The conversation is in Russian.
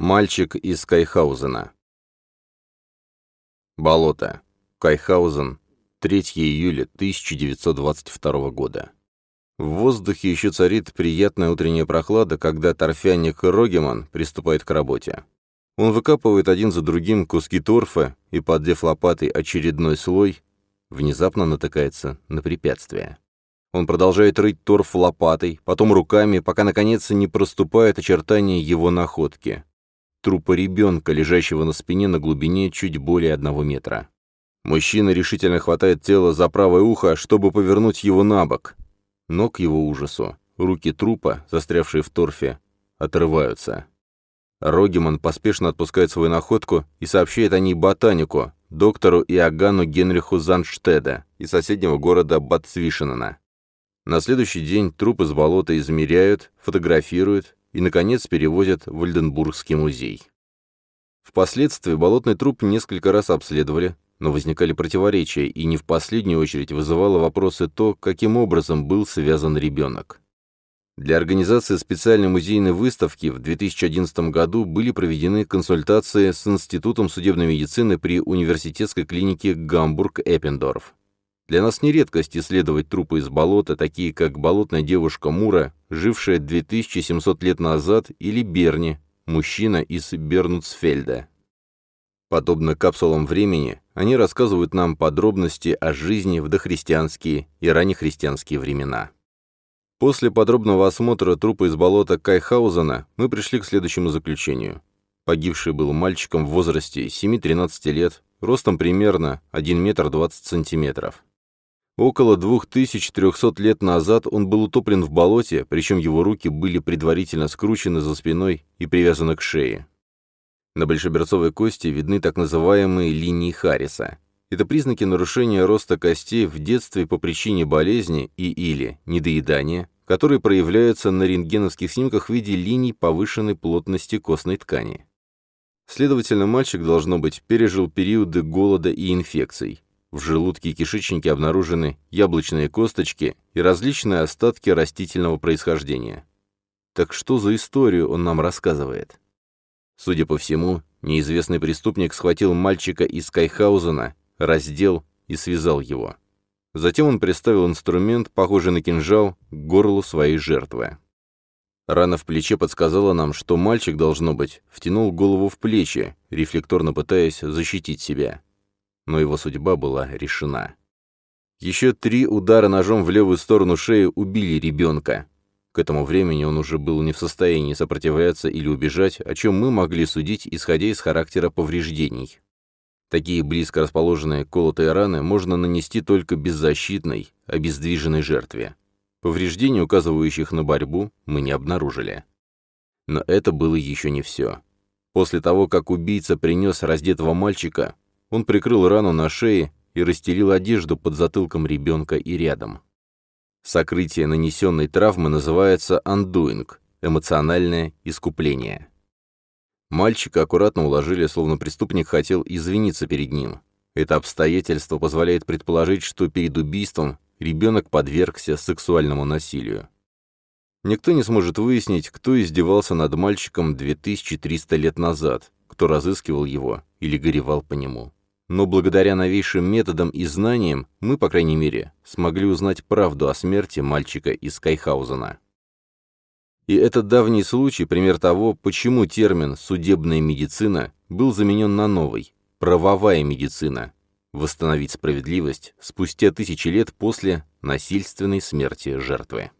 Мальчик из Кайхаузена. Болото. Кайхаузен. 3 июля 1922 года. В воздухе еще царит приятная утренняя прохлада, когда торфяник Рогеман приступает к работе. Он выкапывает один за другим куски торфа и, поддев лопатой очередной слой, внезапно натыкается на препятствие. Он продолжает рыть торф лопатой, потом руками, пока, наконец, не проступает очертания его находки. Трупа ребенка, лежащего на спине на глубине чуть более одного метра. Мужчина решительно хватает тело за правое ухо, чтобы повернуть его на бок. Но к его ужасу руки трупа, застрявшие в торфе, отрываются. Рогеман поспешно отпускает свою находку и сообщает о ней ботанику, доктору Иоганну Генриху Занштеда из соседнего города Батцвишенена. На следующий день труп из болота измеряют, фотографируют и, наконец, перевозят в Ольденбургский музей. Впоследствии болотный труп несколько раз обследовали, но возникали противоречия, и не в последнюю очередь вызывало вопросы то, каким образом был связан ребенок. Для организации специальной музейной выставки в 2011 году были проведены консультации с Институтом судебной медицины при университетской клинике Гамбург-Эппендорф. Для нас не редкость исследовать трупы из болота, такие как болотная девушка Мура, жившая 2700 лет назад, или Берни, мужчина из Бернуцфельда. Подобно капсулам времени, они рассказывают нам подробности о жизни в дохристианские и раннехристианские времена. После подробного осмотра трупа из болота Кайхаузена мы пришли к следующему заключению. Погибший был мальчиком в возрасте 7-13 лет, ростом примерно 1 метр 20 сантиметров. Около 2300 лет назад он был утоплен в болоте, причем его руки были предварительно скручены за спиной и привязаны к шее. На большеберцовой кости видны так называемые линии Харриса. Это признаки нарушения роста костей в детстве по причине болезни и или недоедания, которые проявляются на рентгеновских снимках в виде линий повышенной плотности костной ткани. Следовательно, мальчик, должно быть, пережил периоды голода и инфекций. В желудке и кишечнике обнаружены яблочные косточки и различные остатки растительного происхождения. Так что за историю он нам рассказывает? Судя по всему, неизвестный преступник схватил мальчика из Кайхаузена, раздел и связал его. Затем он приставил инструмент, похожий на кинжал, к горлу своей жертвы. Рана в плече подсказала нам, что мальчик, должно быть, втянул голову в плечи, рефлекторно пытаясь защитить себя. Но его судьба была решена. Еще три удара ножом в левую сторону шеи убили ребенка, к этому времени он уже был не в состоянии сопротивляться или убежать, о чем мы могли судить, исходя из характера повреждений. Такие близко расположенные колотые раны можно нанести только беззащитной, обездвиженной жертве. Повреждений, указывающих на борьбу, мы не обнаружили. Но это было еще не все. После того, как убийца принес раздетого мальчика, он прикрыл рану на шее и расстелил одежду под затылком ребенка и рядом. Сокрытие нанесенной травмы называется андуинг – эмоциональное искупление. Мальчика аккуратно уложили, словно преступник хотел извиниться перед ним. Это обстоятельство позволяет предположить, что перед убийством ребенок подвергся сексуальному насилию. Никто не сможет выяснить, кто издевался над мальчиком 2300 лет назад, кто разыскивал его или горевал по нему но благодаря новейшим методам и знаниям мы, по крайней мере, смогли узнать правду о смерти мальчика из Кайхаузена. И этот давний случай – пример того, почему термин «судебная медицина» был заменен на новый – «правовая медицина» – восстановить справедливость спустя тысячи лет после насильственной смерти жертвы.